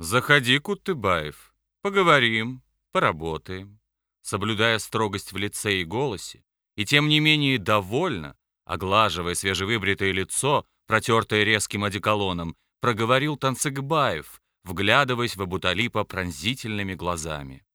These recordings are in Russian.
«Заходи, Кутыбаев, поговорим, поработаем». Соблюдая строгость в лице и голосе, и тем не менее довольно, оглаживая свежевыбритое лицо, протертое резким одеколоном, проговорил Танцыгбаев, вглядываясь в Абуталипа пронзительными глазами.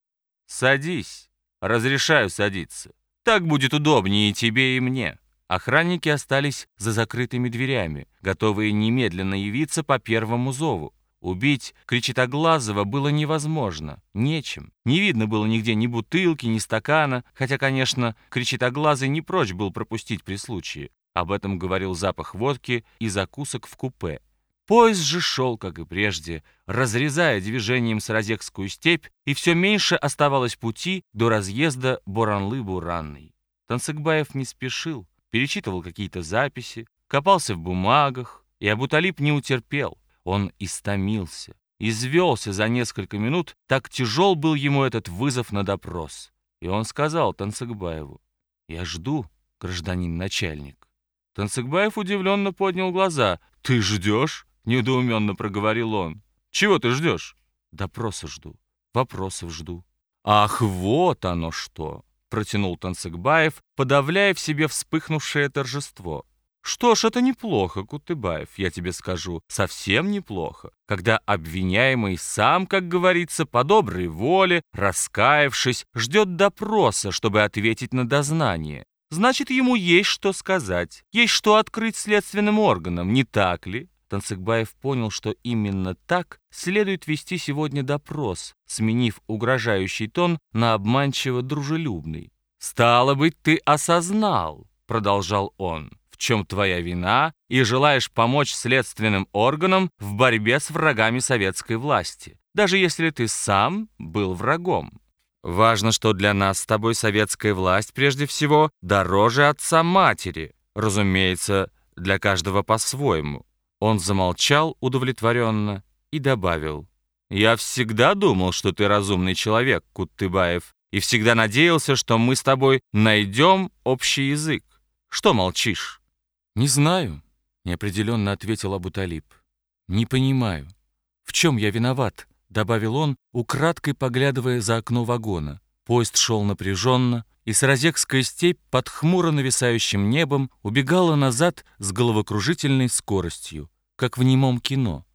«Садись, разрешаю садиться. Так будет удобнее и тебе, и мне». Охранники остались за закрытыми дверями, готовые немедленно явиться по первому зову. Убить Кричитоглазого было невозможно, нечем. Не видно было нигде ни бутылки, ни стакана, хотя, конечно, Кричитоглазый не прочь был пропустить при случае. Об этом говорил запах водки и закусок в купе. Поезд же шел, как и прежде, разрезая движением Саразекскую степь, и все меньше оставалось пути до разъезда Боранлы-Буранной. Танцыгбаев не спешил, перечитывал какие-то записи, копался в бумагах, и Абуталип не утерпел. Он истомился, извелся за несколько минут, так тяжел был ему этот вызов на допрос. И он сказал Танцыгбаеву, «Я жду, гражданин начальник». Танцыгбаев удивленно поднял глаза. «Ты ждешь?» — недоуменно проговорил он. «Чего ты ждешь?» «Допроса жду, вопросов жду». «Ах, вот оно что!» — протянул Танцыгбаев, подавляя в себе вспыхнувшее торжество. Что ж, это неплохо, Кутыбаев, я тебе скажу, совсем неплохо, когда обвиняемый сам, как говорится, по доброй воле, раскаявшись, ждет допроса, чтобы ответить на дознание. Значит, ему есть что сказать, есть что открыть следственным органам, не так ли? Танцыгбаев понял, что именно так следует вести сегодня допрос, сменив угрожающий тон на обманчиво дружелюбный. «Стало быть, ты осознал», — продолжал он, чем твоя вина, и желаешь помочь следственным органам в борьбе с врагами советской власти, даже если ты сам был врагом. Важно, что для нас с тобой советская власть прежде всего дороже отца-матери, разумеется, для каждого по-своему. Он замолчал удовлетворенно и добавил, «Я всегда думал, что ты разумный человек, Куттыбаев, и всегда надеялся, что мы с тобой найдем общий язык. Что молчишь?» «Не знаю», — неопределенно ответил Абуталиб. «Не понимаю. В чем я виноват?» — добавил он, украдкой поглядывая за окно вагона. Поезд шел напряженно, и Саразекская степь под хмуро нависающим небом убегала назад с головокружительной скоростью, как в немом кино.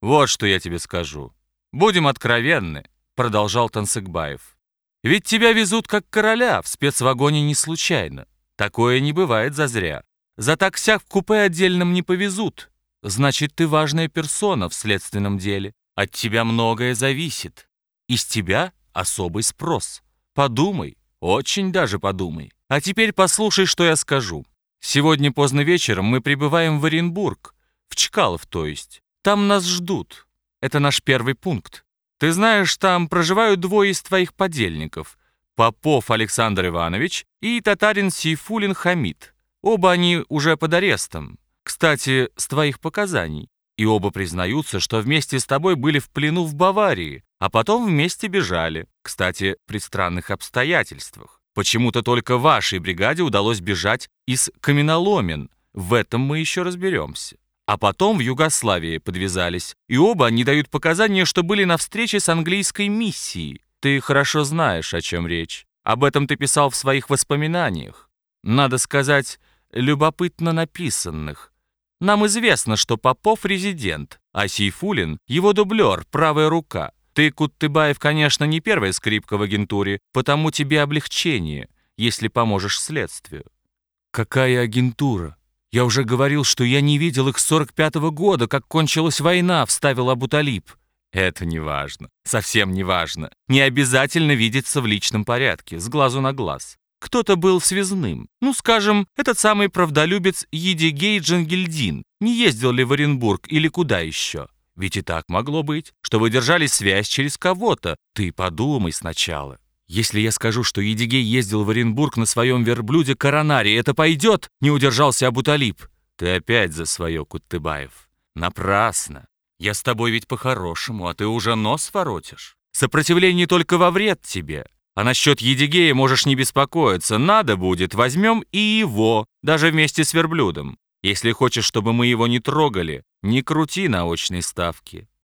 «Вот что я тебе скажу. Будем откровенны», — продолжал Тансыгбаев. «Ведь тебя везут как короля в спецвагоне не случайно. Такое не бывает зазря. За таксях в купе отдельном не повезут. Значит, ты важная персона в следственном деле. От тебя многое зависит. Из тебя особый спрос. Подумай, очень даже подумай. А теперь послушай, что я скажу. Сегодня поздно вечером мы прибываем в Оренбург, в Чкалов, то есть. Там нас ждут. Это наш первый пункт. Ты знаешь, там проживают двое из твоих подельников. Попов Александр Иванович и татарин Сейфулин Хамид. Оба они уже под арестом. Кстати, с твоих показаний. И оба признаются, что вместе с тобой были в плену в Баварии, а потом вместе бежали. Кстати, при странных обстоятельствах. Почему-то только вашей бригаде удалось бежать из каменоломен. В этом мы еще разберемся. А потом в Югославии подвязались. И оба они дают показания, что были на встрече с английской миссией. Ты хорошо знаешь, о чем речь. Об этом ты писал в своих воспоминаниях. Надо сказать, любопытно написанных. Нам известно, что Попов резидент, а Сейфулин — его дублер, правая рука. Ты, Куттыбаев, конечно, не первая скрипка в агентуре, потому тебе облегчение, если поможешь следствию. Какая агентура? Я уже говорил, что я не видел их с 45-го года, как кончилась война, вставил Абуталиб. Это не важно, совсем не важно. Не обязательно видеться в личном порядке, с глазу на глаз. Кто-то был связным. Ну, скажем, этот самый правдолюбец Едигей Джангельдин. Не ездил ли в Оренбург или куда еще? Ведь и так могло быть, что вы держали связь через кого-то. Ты подумай сначала. Если я скажу, что Едигей ездил в Оренбург на своем верблюде Коронаре, это пойдет? Не удержался Абуталип. Ты опять за свое, Куттыбаев. Напрасно. Я с тобой ведь по-хорошему, а ты уже нос воротишь. Сопротивление только во вред тебе. А насчет Едигея можешь не беспокоиться. Надо будет, возьмем и его, даже вместе с верблюдом. Если хочешь, чтобы мы его не трогали, не крути на очной ставке.